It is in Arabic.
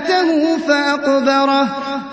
فَأَمَاتَهُ فَأَقْبَرَهُ.